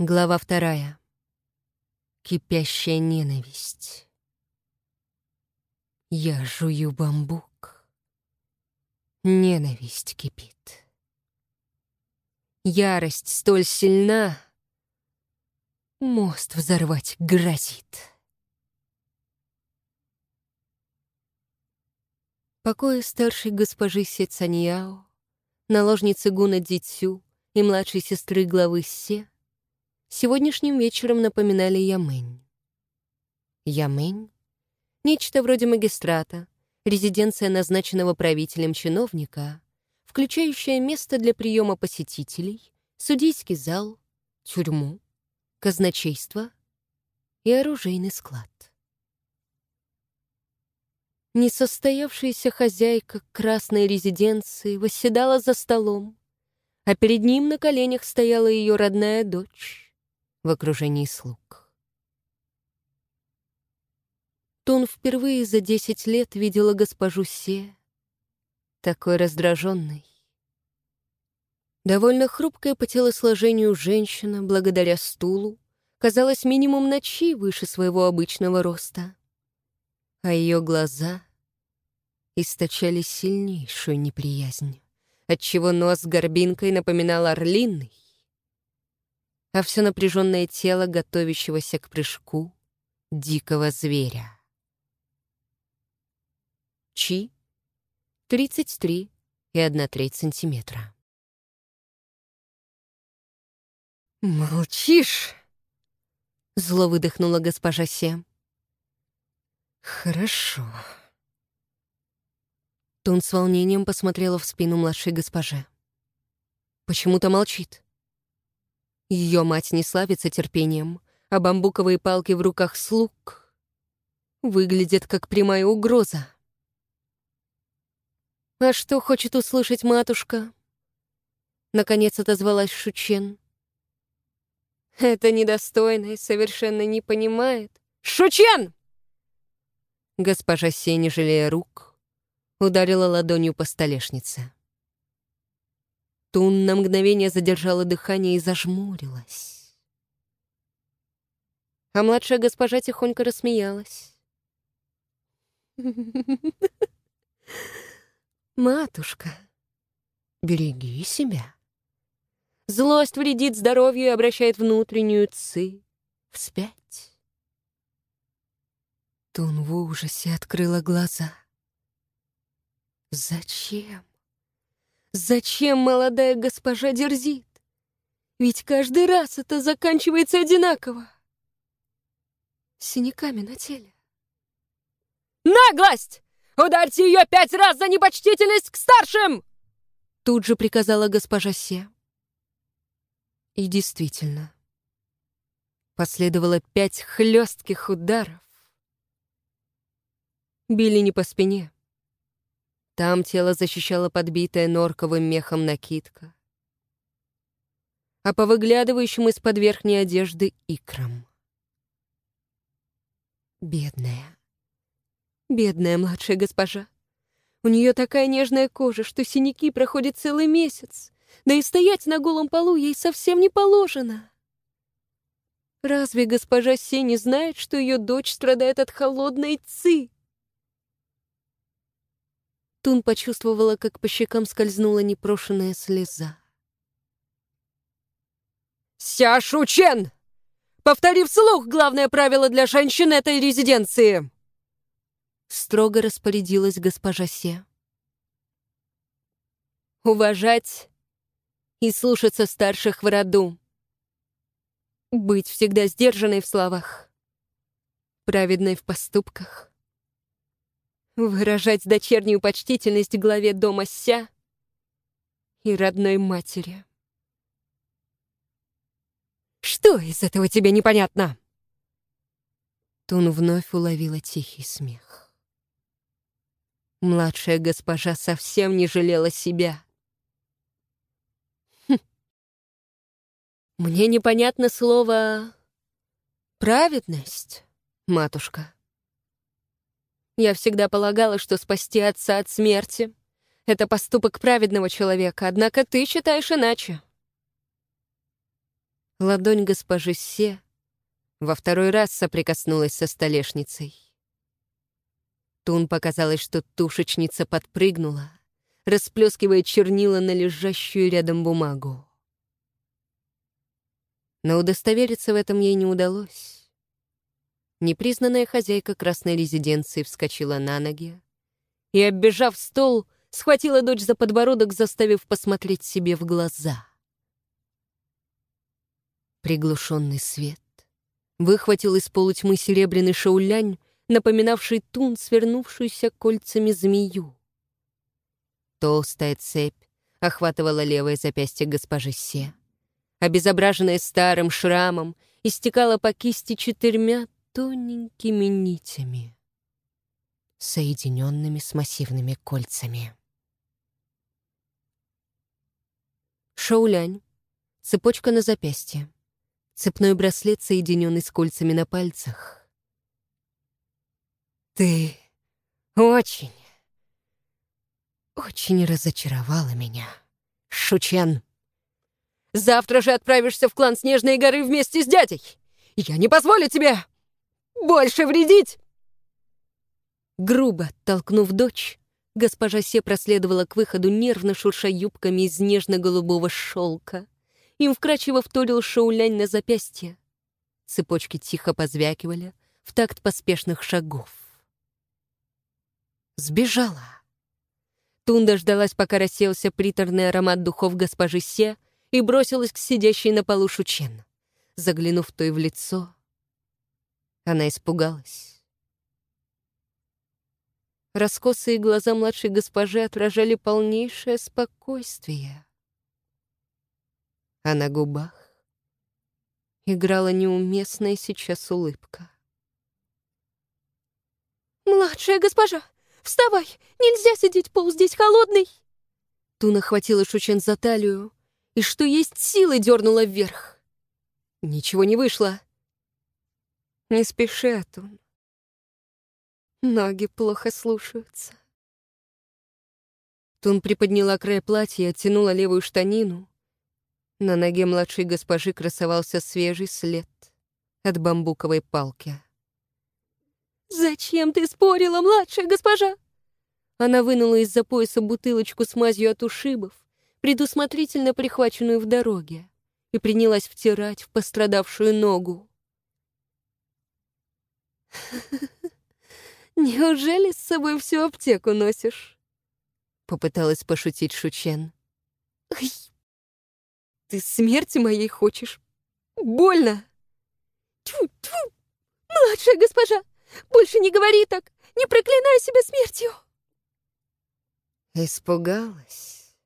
Глава вторая. Кипящая ненависть. Я жую бамбук. Ненависть кипит. Ярость столь сильна, мост взорвать грозит. Покои старшей госпожи Сецаньяо, наложницы Гуна Дитсю и младшей сестры главы Се сегодняшним вечером напоминали Ямэнь. Ямэнь — нечто вроде магистрата, резиденция назначенного правителем чиновника, включающая место для приема посетителей, судейский зал, тюрьму, казначейство и оружейный склад. Несостоявшаяся хозяйка красной резиденции восседала за столом, а перед ним на коленях стояла ее родная дочь в окружении слуг. Тун впервые за десять лет видела госпожу Се, такой раздраженной. Довольно хрупкая по телосложению женщина, благодаря стулу, казалась минимум на чи выше своего обычного роста а ее глаза источали сильнейшую неприязнь, отчего нос с горбинкой напоминал орлиный, а все напряженное тело готовящегося к прыжку дикого зверя. Чи — 33 и 1 треть сантиметра. «Молчишь!» — зло выдохнула госпожа Сем. «Хорошо». Тун с волнением посмотрела в спину младшей госпоже. Почему-то молчит. Ее мать не славится терпением, а бамбуковые палки в руках слуг выглядят как прямая угроза. «А что хочет услышать матушка?» Наконец отозвалась Шучен. «Это недостойно и совершенно не понимает». «Шучен!» Госпожа Се, не жалея рук, ударила ладонью по столешнице. Тун на мгновение задержала дыхание и зажмурилась. А младшая госпожа тихонько рассмеялась. «Матушка, береги себя. Злость вредит здоровью и обращает внутреннюю ци вспять». Тун в ужасе открыла глаза. «Зачем? Зачем молодая госпожа дерзит? Ведь каждый раз это заканчивается одинаково. Синяками на теле». «Наглость! Ударьте ее пять раз за непочтительность к старшим!» Тут же приказала госпожа Се. И действительно, последовало пять хлестких ударов, Били не по спине. Там тело защищала подбитая норковым мехом накидка, а по выглядывающим из-под верхней одежды икрам. Бедная, бедная младшая госпожа. У нее такая нежная кожа, что синяки проходят целый месяц, да и стоять на голом полу ей совсем не положено. Разве госпожа Се не знает, что ее дочь страдает от холодной ци? Тун почувствовала, как по щекам скользнула непрошенная слеза. «Ся Шучен! Повтори вслух главное правило для женщин этой резиденции!» Строго распорядилась госпожа Се. «Уважать и слушаться старших в роду. Быть всегда сдержанной в словах, праведной в поступках, выражать дочернюю почтительность главе дома Ся и родной матери. «Что из этого тебе непонятно?» Тун вновь уловила тихий смех. Младшая госпожа совсем не жалела себя. Хм. «Мне непонятно слово «праведность», матушка». Я всегда полагала, что спасти отца от смерти — это поступок праведного человека, однако ты считаешь иначе. Ладонь госпожи Се во второй раз соприкоснулась со столешницей. Тун показалось, что тушечница подпрыгнула, расплескивая чернила на лежащую рядом бумагу. Но удостовериться в этом ей не удалось. Непризнанная хозяйка красной резиденции вскочила на ноги и, оббежав стол, схватила дочь за подбородок, заставив посмотреть себе в глаза. Приглушенный свет выхватил из полутьмы серебряный шаулянь, напоминавший тун, свернувшуюся кольцами змею. Толстая цепь охватывала левое запястье госпожи Се. Обезображенная старым шрамом, истекала по кисти четырьмя тоненькими нитями, соединенными с массивными кольцами. Шаулянь, цепочка на запястье, цепной браслет, соединенный с кольцами на пальцах — ты очень, очень разочаровала меня, Шучен. Завтра же отправишься в клан Снежной горы вместе с дядей. Я не позволю тебе больше вредить!» Грубо толкнув дочь, госпожа Се проследовала к выходу, нервно шурша юбками из нежно-голубого шелка. Им вкрадчиво вторил шаулянь на запястье. Цепочки тихо позвякивали в такт поспешных шагов. Сбежала. Тун дождалась, пока рассеялся приторный аромат духов госпожи Се и бросилась к сидящей на полу Шучен. Заглянув той в лицо, она испугалась. Раскосые глаза младшей госпожи отражали полнейшее спокойствие. А на губах играла неуместная сейчас улыбка. «Младшая госпожа, Вставай! Нельзя сидеть, пол здесь холодный!» Туна хватила Шучен за талию и, что есть силы, дернула вверх. Ничего не вышло. «Не спеши, Атун. Ноги плохо слушаются». Тун приподняла край платья и оттянула левую штанину. На ноге младшей госпожи красовался свежий след от бамбуковой палки. «Зачем ты спорила, младшая госпожа?» Она вынула из-за пояса бутылочку с мазью от ушибов, предусмотрительно прихваченную в дороге, и принялась втирать в пострадавшую ногу. «Неужели с собой всю аптеку носишь?» Попыталась пошутить Шучен. «Ай, ты смерти моей хочешь? Больно!» «Тьфу-тьфу! Младшая госпожа, больше не говори так! Не проклинай себя смертью!» Испугалась.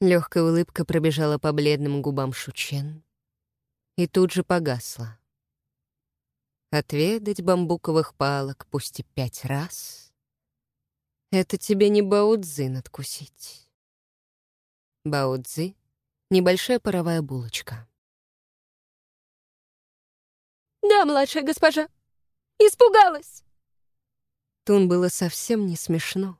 Легкая улыбка пробежала по бледным губам Шучен и тут же погасла. Отведать бамбуковых палок, пусть и пять раз, это тебе не баудзы надкусить. Баудзы — небольшая паровая булочка. «Да, младшая госпожа», Испугалась!» Тун было совсем не смешно.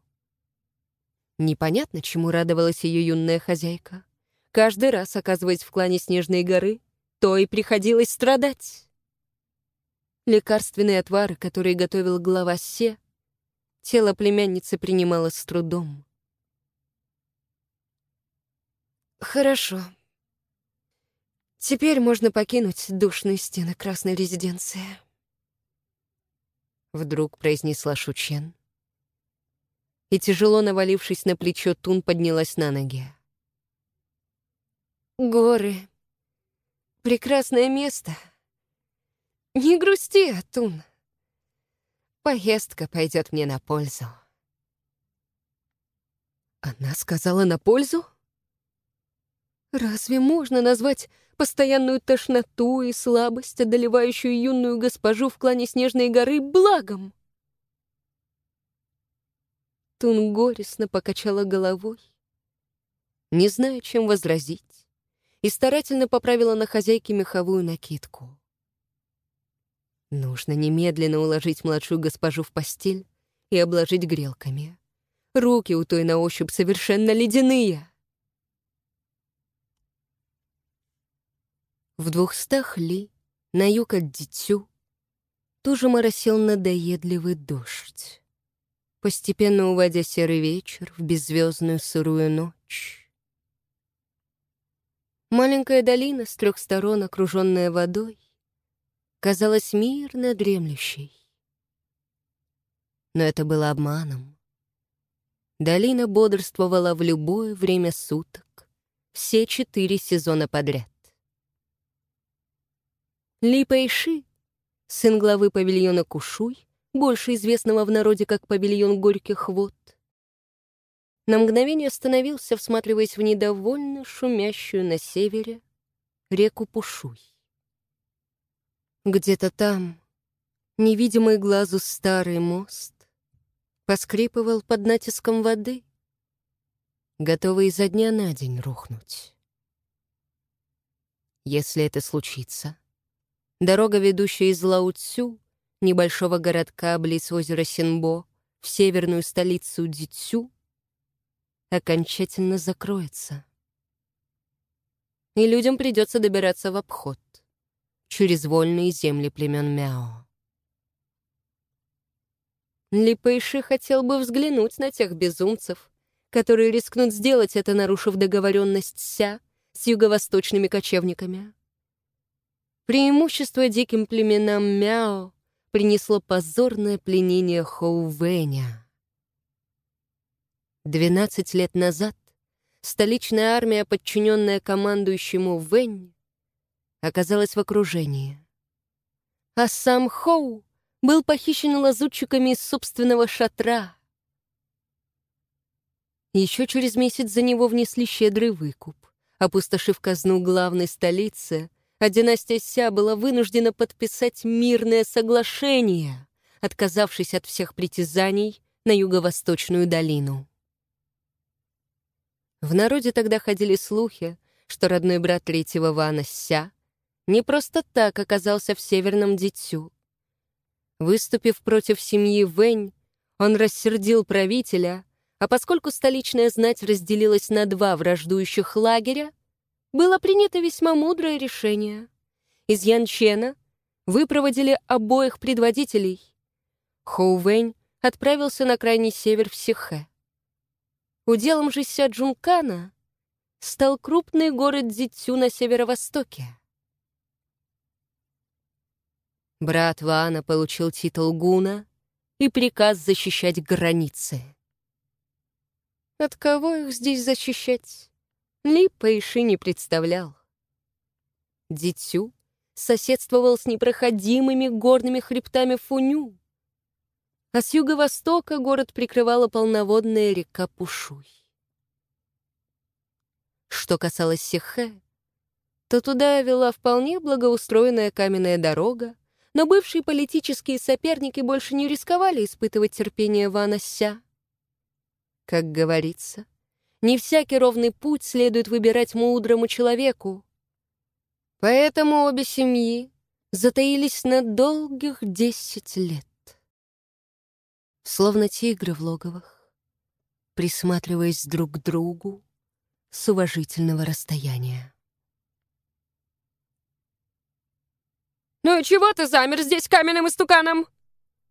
Непонятно, чему радовалась ее юная хозяйка. Каждый раз, оказываясь в клане Снежной горы, то и приходилось страдать. Лекарственные отвары, которые готовил глава Се, тело племянницы принимало с трудом. «Хорошо. Теперь можно покинуть душные стены Красной резиденции». — вдруг произнесла Шучен. И, тяжело навалившись на плечо, Тун поднялась на ноги. «Горы. Прекрасное место. Не грусти, Тун. Поездка пойдет мне на пользу». Она сказала «на пользу»? Разве можно назвать постоянную тошноту и слабость, одолевающую юную госпожу в клане Снежной горы, благом? Тун горестно покачала головой, не зная, чем возразить, и старательно поправила на хозяйке меховую накидку. Нужно немедленно уложить младшую госпожу в постель и обложить грелками. Руки у той на ощупь совершенно ледяные. В двухстах ли, на юг от Дитю, тоже моросил надоедливый дождь, постепенно уводя серый вечер в беззвездную сырую ночь. Маленькая долина с трех сторон, окруженная водой, казалась мирно дремлющей. Но это было обманом. Долина бодрствовала в любое время суток, все четыре сезона подряд. Ли Пэйши, сын главы павильона Кушуй, больше известного в народе как павильон Горьких вод, на мгновение остановился, всматриваясь в недовольно шумящую на севере реку Пушуй. Где-то там, невидимый глазу старый мост, поскрипывал под натиском воды, готовый изо дня на день рухнуть. Если это случится, Дорога, ведущая из Лаоцю, небольшого городка близ озера Синбо, в северную столицу Дитсю, окончательно закроется. И людям придется добираться в обход, через вольные земли племен Мяо. Липэйши хотел бы взглянуть на тех безумцев, которые рискнут сделать это, нарушив договоренность Ся с юго-восточными кочевниками. Преимущество диким племенам Мяо принесло позорное пленение Хоувеня. Двенадцать лет назад столичная армия, подчиненная командующему Вэнь, оказалась в окружении. А сам Хоу был похищен лазутчиками из собственного шатра. Еще через месяц за него внесли щедрый выкуп, опустошив казну главной столицы — а династия Ся была вынуждена подписать мирное соглашение, отказавшись от всех притязаний на юго-восточную долину. В народе тогда ходили слухи, что родной брат третьего Вана Ся не просто так оказался в Северном Дитю. Выступив против семьи Вэнь, он рассердил правителя, а поскольку столичная знать разделилась на два враждующих лагеря, было принято весьма мудрое решение. Из Янчена выпроводили обоих предводителей. Хоу Вэнь отправился на крайний север в Сихэ. Уделом же Ся Джункана стал крупный город Дзитю на северо-востоке. Брат Ваана получил титул гуна и приказ защищать границы. От кого их здесь защищать? Ли Пэйши не представлял. Дитю соседствовал с непроходимыми горными хребтами Фуню, а с юго-востока город прикрывала полноводная река Пушуй. Что касалось Сихэ, то туда вела вполне благоустроенная каменная дорога, но бывшие политические соперники больше не рисковали испытывать терпение Вана Ся. Как говорится, не всякий ровный путь следует выбирать мудрому человеку. Поэтому обе семьи затаились на долгих десять лет. Словно тигры в логовах, присматриваясь друг к другу с уважительного расстояния. «Ну чего ты замер здесь каменным истуканом?»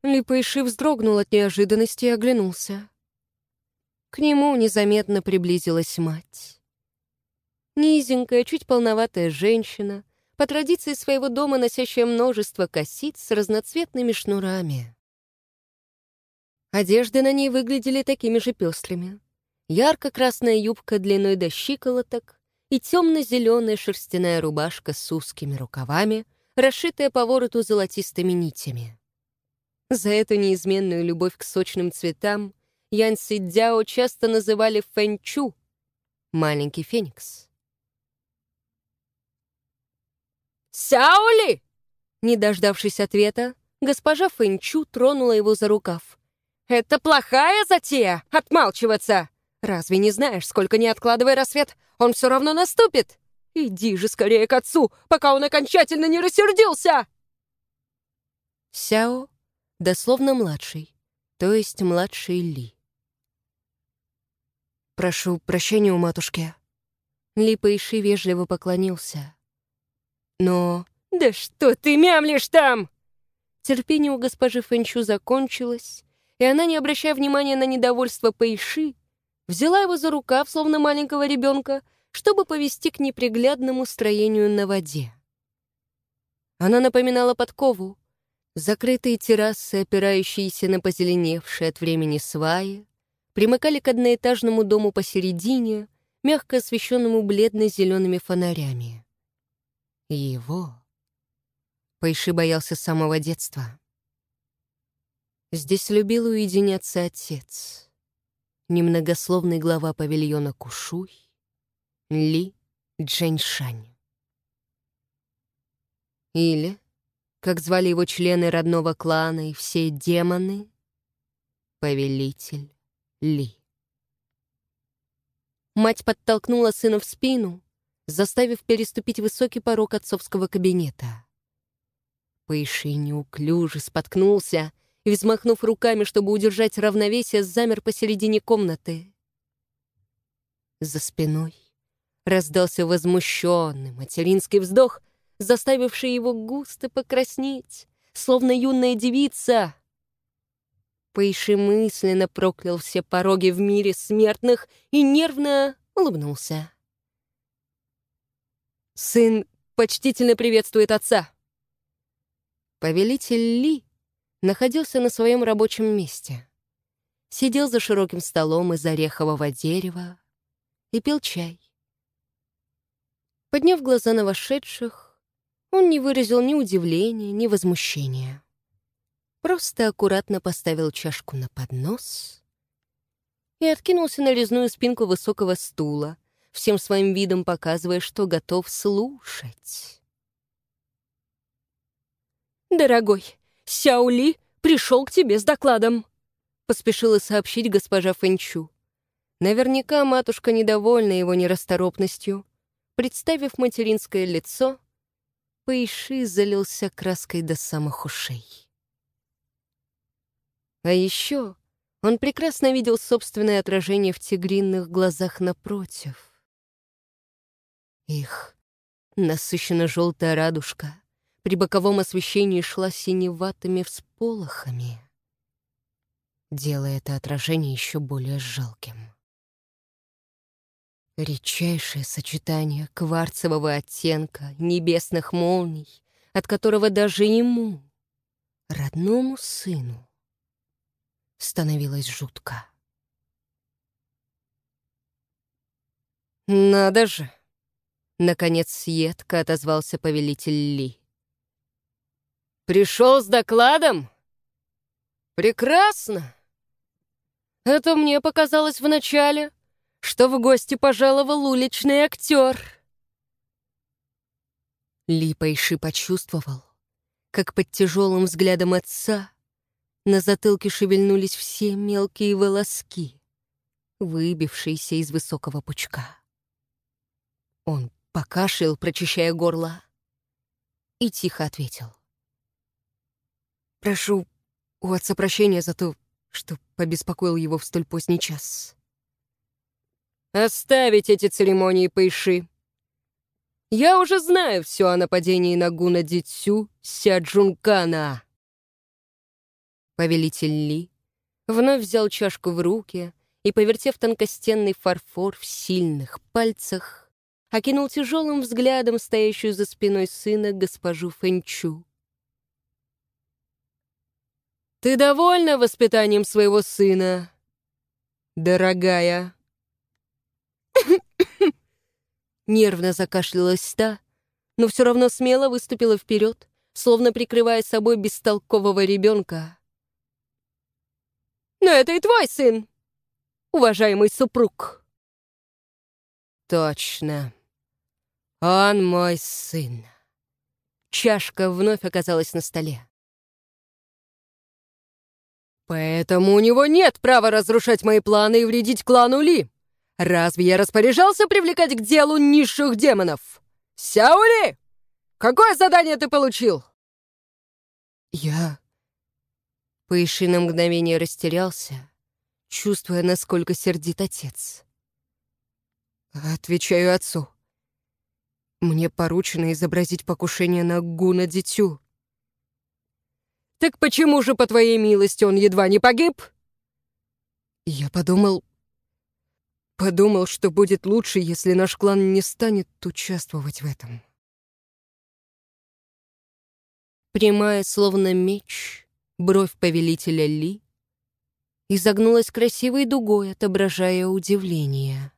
Липайши вздрогнул от неожиданности и оглянулся. К нему незаметно приблизилась мать. Низенькая, чуть полноватая женщина, по традиции своего дома носящая множество косиц с разноцветными шнурами. Одежды на ней выглядели такими же пестрыми. Ярко-красная юбка длиной до щиколоток и темно-зеленая шерстяная рубашка с узкими рукавами, расшитая по вороту золотистыми нитями. За эту неизменную любовь к сочным цветам Ян Сидзяо часто называли Фэнчу — маленький феникс. «Сяоли!» Не дождавшись ответа, госпожа Фэнчу тронула его за рукав. «Это плохая затея — отмалчиваться! Разве не знаешь, сколько не откладывай рассвет, он все равно наступит? Иди же скорее к отцу, пока он окончательно не рассердился!» Сяо, дословно младший, то есть младший Ли. «Прошу прощения у матушки». Ли Пэйши вежливо поклонился. Но... «Да что ты мямлишь там?» Терпение у госпожи Фэнчу закончилось, и она, не обращая внимания на недовольство Пэйши, взяла его за рукав, словно маленького ребенка, чтобы повести к неприглядному строению на воде. Она напоминала подкову, закрытые террасы, опирающиеся на позеленевшие от времени сваи, примыкали к одноэтажному дому посередине, мягко освещенному бледно-зелеными фонарями. Его Пайши боялся с самого детства. Здесь любил уединяться отец, немногословный глава павильона Кушуй, Ли Джэньшань. Или, как звали его члены родного клана и все демоны, повелитель Ли. Мать подтолкнула сына в спину, заставив переступить высокий порог отцовского кабинета. Пэйши неуклюже споткнулся и, взмахнув руками, чтобы удержать равновесие, замер посередине комнаты. За спиной раздался возмущенный материнский вздох, заставивший его густо покраснеть, словно юная девица. Пэйши мысленно проклял все пороги в мире смертных и нервно улыбнулся. Сын почтительно приветствует отца. Повелитель Ли находился на своем рабочем месте. Сидел за широким столом из орехового дерева и пил чай. Подняв глаза на вошедших, он не выразил ни удивления, ни возмущения. Просто аккуратно поставил чашку на поднос и откинулся на резную спинку высокого стула, всем своим видом показывая, что готов слушать. «Дорогой, Сяоли пришел к тебе с докладом», — поспешила сообщить госпожа Фэнчу. Наверняка матушка недовольна его нерасторопностью. Представив материнское лицо, Пэйши залился краской до самых ушей. А еще он прекрасно видел собственное отражение в тигринных глазах напротив. Их насыщенно желтая радужка — при боковом освещении шла синеватыми всполохами, делая это отражение еще более жалким. Редчайшее сочетание кварцевого оттенка, небесных молний, от которого даже ему, родному сыну, становилось жутко. «Надо же!» — наконец едко отозвался повелитель Ли. Пришел с докладом? Прекрасно. Это мне показалось вначале, что в гости пожаловал уличный актер. Ли Пайши почувствовал, как под тяжелым взглядом отца на затылке шевельнулись все мелкие волоски, выбившиеся из высокого пучка. Он покашлял, прочищая горло, и тихо ответил. Прошу у отца прощения за то, что побеспокоил его в столь поздний час. Оставить эти церемонии, Пэйши. Я уже знаю все о нападении на Гуна Дитсю Сяджункана. Повелитель Ли вновь взял чашку в руки и, повертев тонкостенный фарфор в сильных пальцах, окинул тяжелым взглядом стоящую за спиной сына госпожу Фэнчу. Ты довольна воспитанием своего сына, дорогая?» Нервно закашлялась та, но все равно смело выступила вперед, словно прикрывая собой бестолкового ребенка. «Но это и твой сын, уважаемый супруг!» «Точно, он мой сын!» Чашка вновь оказалась на столе. Поэтому у него нет права разрушать мои планы и вредить клану Ли. Разве я распоряжался привлекать к делу низших демонов? Сяули! Какое задание ты получил? Я... Пэйши на мгновение растерялся, чувствуя, насколько сердит отец. Отвечаю отцу. Мне поручено изобразить покушение на Гуна Дитю. Так почему же, по твоей милости, он едва не погиб? Я подумал... Подумал, что будет лучше, если наш клан не станет участвовать в этом. Прямая, словно меч, бровь повелителя Ли изогнулась красивой дугой, отображая удивление.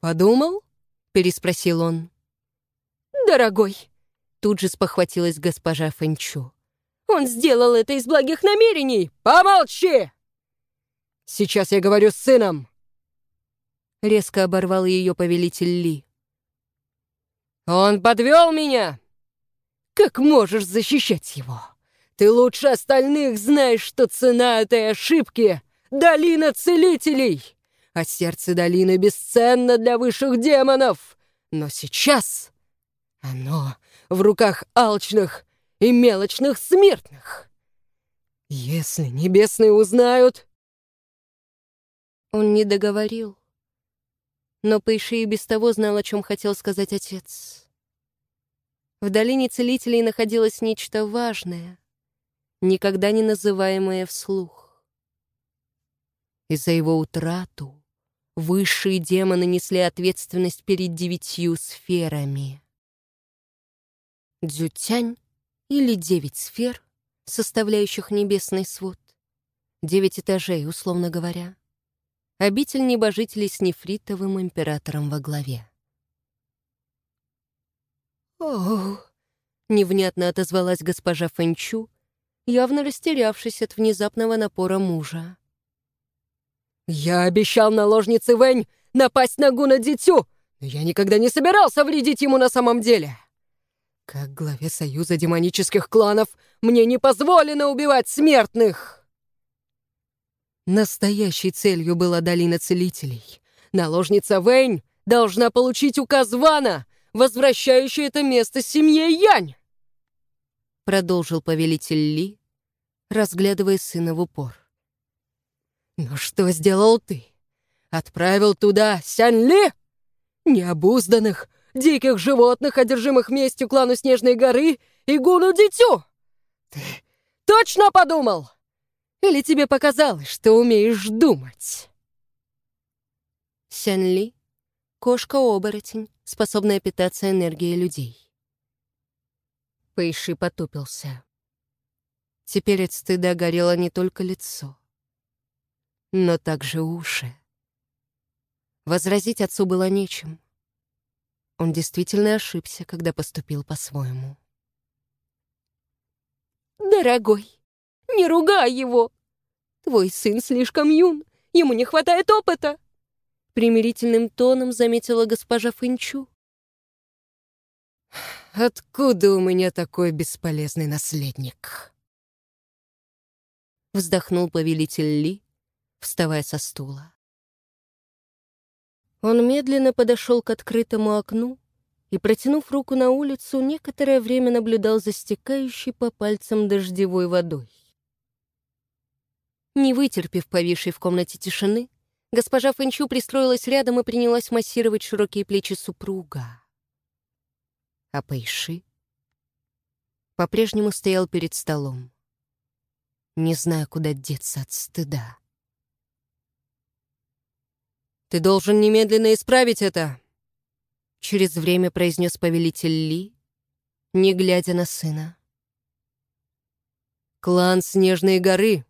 «Подумал?» — переспросил он. «Дорогой!» — тут же спохватилась госпожа Фэнчу. «Он сделал это из благих намерений! Помолчи!» «Сейчас я говорю с сыном!» Резко оборвал ее повелитель Ли. «Он подвел меня! Как можешь защищать его? Ты лучше остальных знаешь, что цена этой ошибки — долина целителей!» а сердце долины бесценно для высших демонов. Но сейчас оно в руках алчных и мелочных смертных. Если небесные узнают... Он не договорил, но Пэйши и без того знал, о чем хотел сказать отец. В долине целителей находилось нечто важное, никогда не называемое вслух. И за его утрату Высшие демоны несли ответственность перед девятью сферами. Дзютянь или девять сфер, составляющих небесный свод. Девять этажей, условно говоря. Обитель небожителей с нефритовым императором во главе. «Оу!» — невнятно отозвалась госпожа Фэнчу, явно растерявшись от внезапного напора мужа. «Я обещал наложнице Вэнь напасть на Гуна Дитю, но я никогда не собирался вредить ему на самом деле. Как главе Союза демонических кланов мне не позволено убивать смертных!» Настоящей целью была Долина Целителей. Наложница Вэнь должна получить указ Вана, возвращающий это место семье Янь. Продолжил повелитель Ли, разглядывая сына в упор. «Но что сделал ты? Отправил туда Сянь-Ли? Необузданных, диких животных, одержимых местью клану Снежной горы и Гуну Дитю? Ты точно подумал? Или тебе показалось, что умеешь думать?» Сянь-Ли — кошка-оборотень, способная питаться энергией людей. Пэйши потупился. Теперь от стыда горело не только лицо но также уши. Возразить отцу было нечем. Он действительно ошибся, когда поступил по-своему. «Дорогой, не ругай его! Твой сын слишком юн, ему не хватает опыта!» Примирительным тоном заметила госпожа Финчу. «Откуда у меня такой бесполезный наследник?» Вздохнул повелитель Ли, вставая со стула. Он медленно подошел к открытому окну и, протянув руку на улицу, некоторое время наблюдал за стекающей по пальцам дождевой водой. Не вытерпев повисшей в комнате тишины, госпожа Фэнчу пристроилась рядом и принялась массировать широкие плечи супруга. А Пэйши по-прежнему стоял перед столом, не зная, куда деться от стыда. Ты должен немедленно исправить это!» Через время произнес повелитель Ли, не глядя на сына. «Клан Снежной горы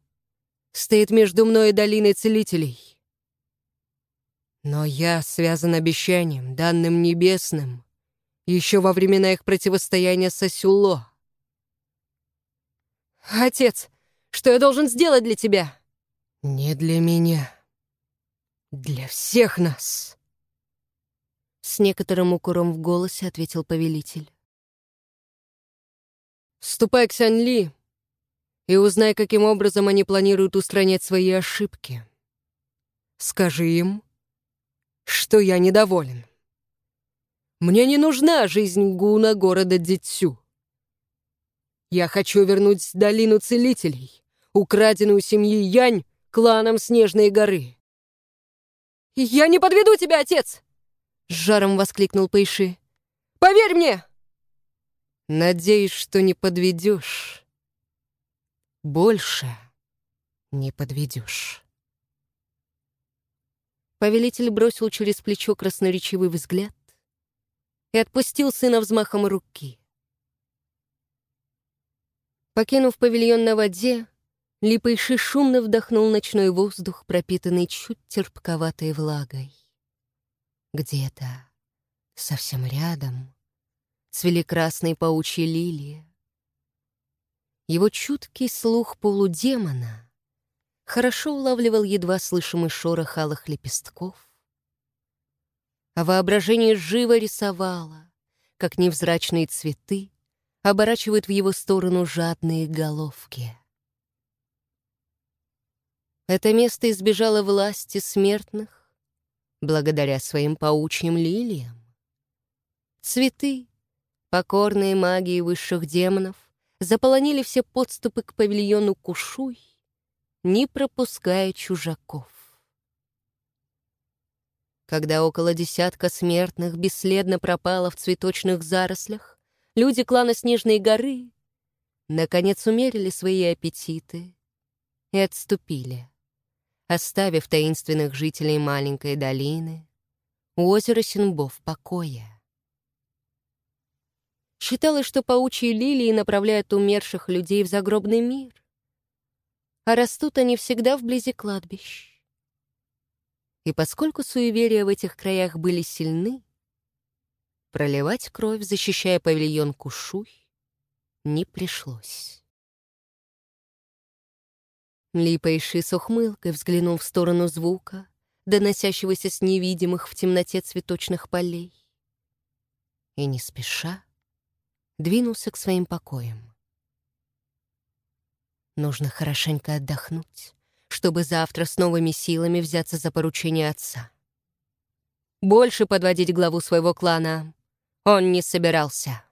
стоит между мной и долиной целителей. Но я связан обещанием, данным небесным, еще во времена их противостояния с Асюло. «Отец, что я должен сделать для тебя?» «Не для меня», для всех нас!» С некоторым укором в голосе ответил повелитель. «Ступай к Сянь-Ли и узнай, каким образом они планируют устранять свои ошибки. Скажи им, что я недоволен. Мне не нужна жизнь гуна города Дитсю. Я хочу вернуть долину целителей, украденную семьей Янь кланом Снежной горы. «Я не подведу тебя, отец!» С жаром воскликнул Пейши. «Поверь мне!» «Надеюсь, что не подведешь. Больше не подведешь». Повелитель бросил через плечо красноречивый взгляд и отпустил сына взмахом руки. Покинув павильон на воде, Липайши шумно вдохнул ночной воздух, пропитанный чуть терпковатой влагой. Где-то, совсем рядом, цвели красные паучьи лилии. Его чуткий слух полудемона хорошо улавливал едва слышимый шорох алых лепестков, а воображение живо рисовало, как невзрачные цветы оборачивают в его сторону жадные головки. Это место избежало власти смертных благодаря своим паучьим лилиям. Цветы, покорные магии высших демонов, заполонили все подступы к павильону Кушуй, не пропуская чужаков. Когда около десятка смертных бесследно пропало в цветочных зарослях, люди клана Снежной горы наконец умерили свои аппетиты и отступили, оставив таинственных жителей маленькой долины у озера Синбо в покое. Считалось, что паучьи лилии направляют умерших людей в загробный мир, а растут они всегда вблизи кладбищ. И поскольку суеверия в этих краях были сильны, проливать кровь, защищая павильон Кушуй, не пришлось. Липайши с ухмылкой взглянул в сторону звука, доносящегося с невидимых в темноте цветочных полей, и не спеша двинулся к своим покоям. Нужно хорошенько отдохнуть, чтобы завтра с новыми силами взяться за поручение отца. Больше подводить главу своего клана он не собирался.